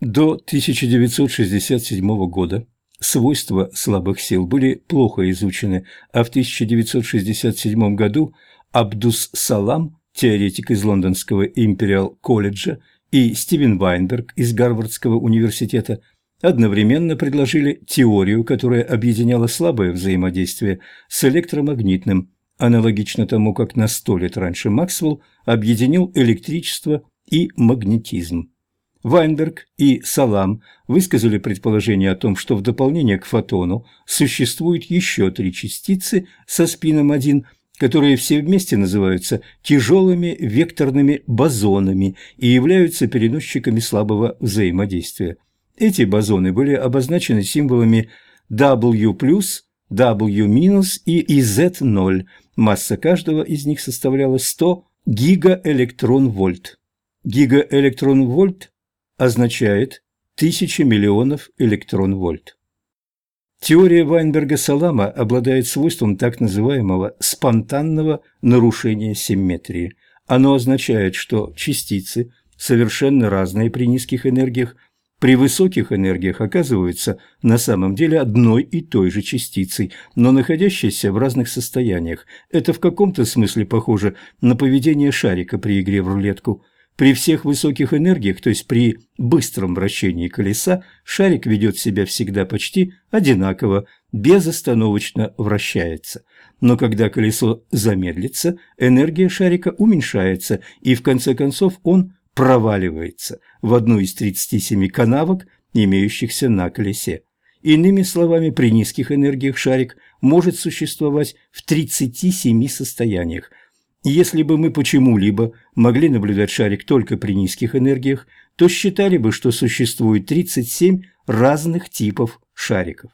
До 1967 года свойства слабых сил были плохо изучены, а в 1967 году Абдус Салам, теоретик из лондонского Империал колледжа, и Стивен Вайнберг из Гарвардского университета одновременно предложили теорию, которая объединяла слабое взаимодействие с электромагнитным, аналогично тому, как на сто лет раньше Максвелл объединил электричество и магнетизм. Вайнберг и Салам высказали предположение о том, что в дополнение к фотону существует еще три частицы со спином 1, которые все вместе называются тяжелыми векторными бозонами и являются переносчиками слабого взаимодействия. Эти бозоны были обозначены символами W+, W- и Z0. Масса каждого из них составляла 100 гигаэлектрон-вольт. Гигаэлектрон-вольт означает тысячи миллионов электрон-вольт. Теория Вайнберга-Салама обладает свойством так называемого спонтанного нарушения симметрии. Оно означает, что частицы, совершенно разные при низких энергиях, при высоких энергиях оказываются на самом деле одной и той же частицей, но находящейся в разных состояниях. Это в каком-то смысле похоже на поведение шарика при игре в рулетку – при всех высоких энергиях, то есть при быстром вращении колеса, шарик ведет себя всегда почти одинаково, безостановочно вращается. Но когда колесо замедлится, энергия шарика уменьшается, и в конце концов он проваливается в одну из 37 канавок, имеющихся на колесе. Иными словами, при низких энергиях шарик может существовать в 37 состояниях – если бы мы почему-либо могли наблюдать шарик только при низких энергиях, то считали бы, что существует 37 разных типов шариков.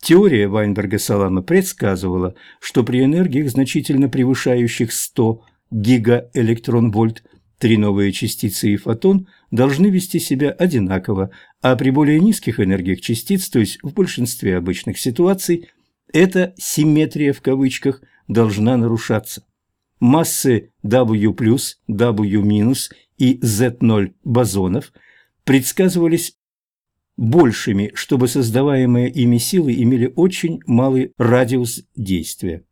Теория Вайнберга-Салама предсказывала, что при энергиях, значительно превышающих 100 гигаэлектрон-вольт, три новые частицы и фотон должны вести себя одинаково, а при более низких энергиях частиц, то есть в большинстве обычных ситуаций, эта «симметрия» в кавычках должна нарушаться массы W+, W- и Z0 бозонов предсказывались большими, чтобы создаваемые ими силы имели очень малый радиус действия.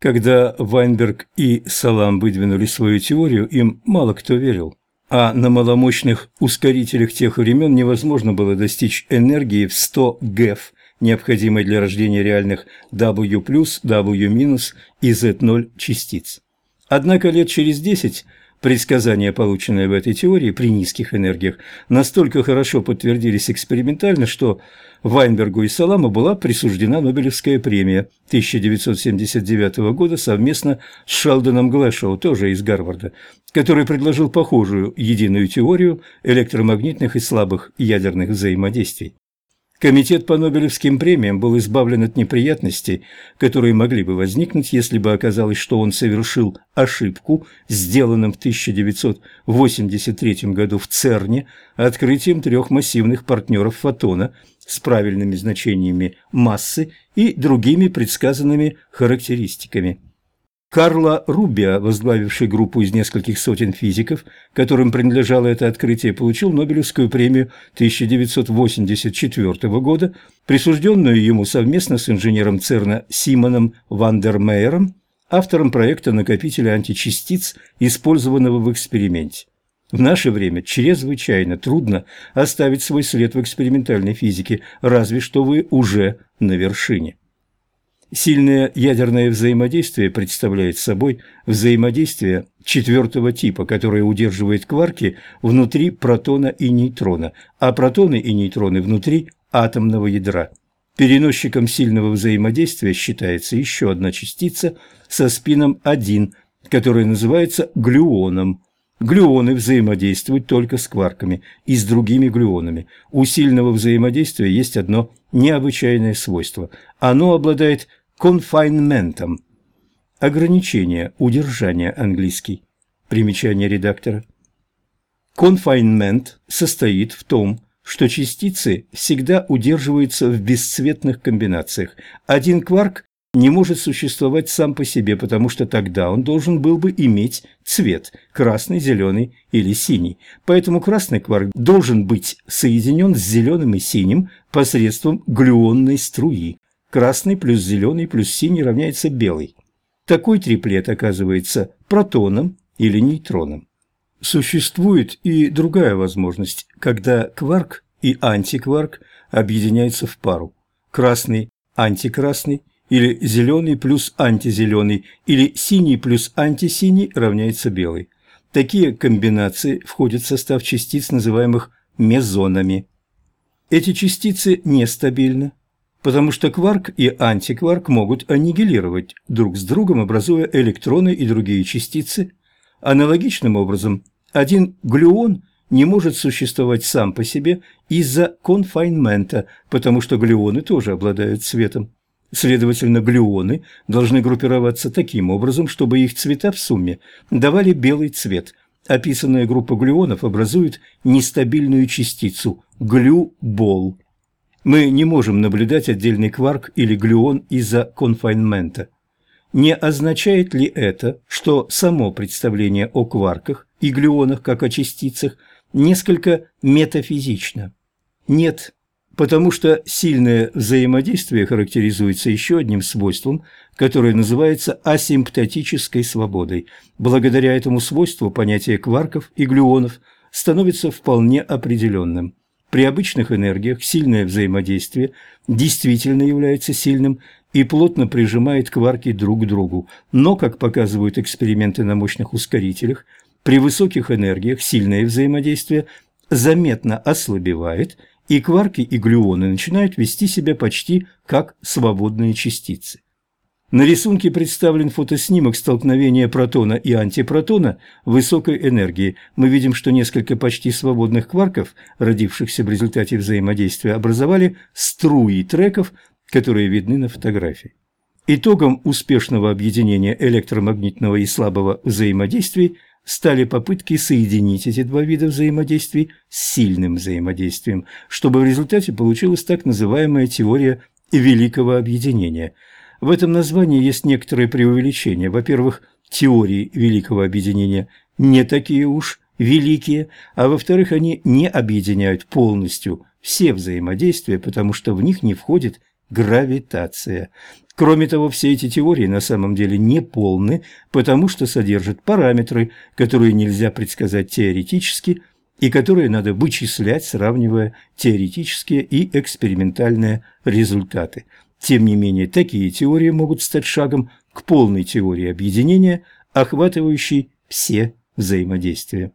Когда Вайнберг и Салам выдвинули свою теорию, им мало кто верил. А на маломощных ускорителях тех времен невозможно было достичь энергии в 100 ГЭФ, необходимой для рождения реальных W+, W- и Z0 частиц. Однако лет через десять предсказания, полученные в этой теории при низких энергиях, настолько хорошо подтвердились экспериментально, что Вайнбергу и Саламу была присуждена Нобелевская премия 1979 года совместно с Шелдоном Глэшоу, тоже из Гарварда, который предложил похожую единую теорию электромагнитных и слабых ядерных взаимодействий. Комитет по Нобелевским премиям был избавлен от неприятностей, которые могли бы возникнуть, если бы оказалось, что он совершил ошибку, сделанным в 1983 году в ЦЕРНе открытием трех массивных партнеров фотона с правильными значениями массы и другими предсказанными характеристиками. Карла Рубиа, возглавивший группу из нескольких сотен физиков, которым принадлежало это открытие, получил Нобелевскую премию 1984 года, присужденную ему совместно с инженером ЦЕРНа Симоном Вандермейером, автором проекта накопителя античастиц, использованного в эксперименте. В наше время чрезвычайно трудно оставить свой след в экспериментальной физике, разве что вы уже на вершине. Сильное ядерное взаимодействие представляет собой взаимодействие четвертого типа, которое удерживает кварки внутри протона и нейтрона, а протоны и нейтроны внутри атомного ядра. Переносчиком сильного взаимодействия считается еще одна частица со спином 1, которая называется глюоном. Глюоны взаимодействуют только с кварками и с другими глюонами. У сильного взаимодействия есть одно необычайное свойство. Оно обладает конфайнментом. Ограничение, удержание английский. Примечание редактора. Конфайнмент состоит в том, что частицы всегда удерживаются в бесцветных комбинациях. Один кварк не может существовать сам по себе, потому что тогда он должен был бы иметь цвет – красный, зеленый или синий. Поэтому красный кварк должен быть соединен с зеленым и синим посредством глюонной струи. Красный плюс зеленый плюс синий равняется белый. Такой триплет оказывается протоном или нейтроном. Существует и другая возможность, когда кварк и антикварк объединяются в пару. Красный – антикрасный – или зеленый плюс антизеленый, или синий плюс антисиний равняется белый. Такие комбинации входят в состав частиц, называемых мезонами. Эти частицы нестабильны, потому что кварк и антикварк могут аннигилировать друг с другом, образуя электроны и другие частицы. Аналогичным образом, один глюон не может существовать сам по себе из-за конфайнмента, потому что глюоны тоже обладают цветом. Следовательно, глюоны должны группироваться таким образом, чтобы их цвета в сумме давали белый цвет. Описанная группа глюонов образует нестабильную частицу – глюбол. Мы не можем наблюдать отдельный кварк или глюон из-за конфайнмента. Не означает ли это, что само представление о кварках и глюонах как о частицах несколько метафизично? Нет, потому что сильное взаимодействие характеризуется еще одним свойством, которое называется асимптотической свободой. Благодаря этому свойству понятие кварков и глюонов становится вполне определенным. При обычных энергиях сильное взаимодействие действительно является сильным и плотно прижимает кварки друг к другу, но, как показывают эксперименты на мощных ускорителях, при высоких энергиях сильное взаимодействие заметно ослабевает – и кварки и глюоны начинают вести себя почти как свободные частицы. На рисунке представлен фотоснимок столкновения протона и антипротона высокой энергии. Мы видим, что несколько почти свободных кварков, родившихся в результате взаимодействия, образовали струи треков, которые видны на фотографии. Итогом успешного объединения электромагнитного и слабого взаимодействий стали попытки соединить эти два вида взаимодействий с сильным взаимодействием, чтобы в результате получилась так называемая теория великого объединения. В этом названии есть некоторые преувеличения. Во-первых, теории великого объединения не такие уж великие, а во-вторых, они не объединяют полностью все взаимодействия, потому что в них не входит гравитация. Кроме того, все эти теории на самом деле не полны, потому что содержат параметры, которые нельзя предсказать теоретически и которые надо вычислять, сравнивая теоретические и экспериментальные результаты. Тем не менее, такие теории могут стать шагом к полной теории объединения, охватывающей все взаимодействия.